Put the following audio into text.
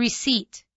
receipt.